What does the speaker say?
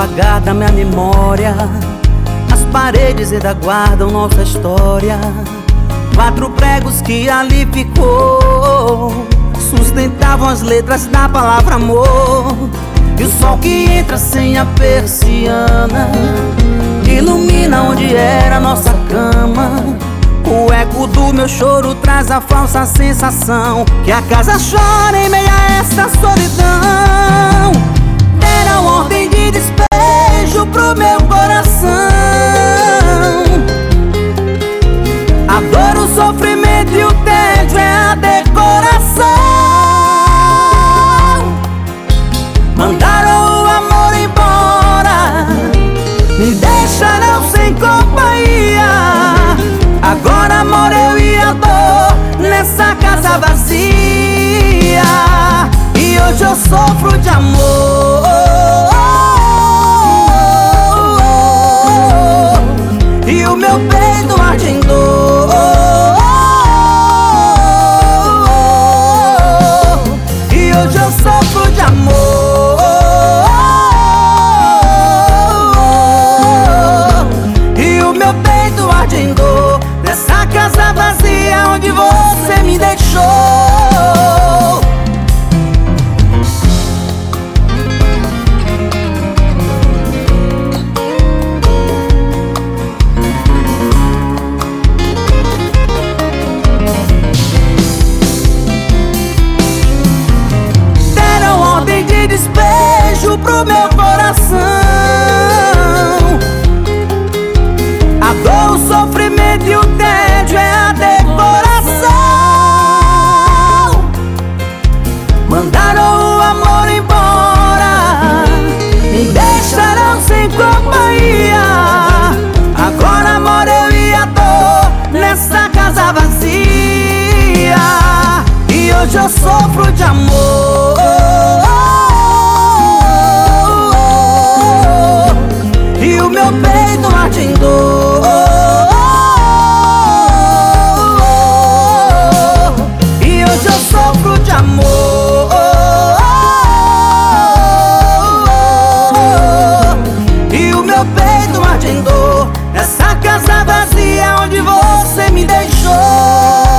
apagar da minha memória. As paredes ainda guardam nossa história. Quatro pregos que ali ficou Sustentavam as letras da palavra amor. E o sol que entra sem a persiana Ilumina onde era nossa cama. O eco do meu choro traz a falsa sensação Que a casa chora em meio a essa solidão sofro de amor. E o meu peito arde em dor. E hoje eu sofro de amor despejo pro meu coração amor. E o meu peito arde em dor Nessa casa vazia onde você me deixou.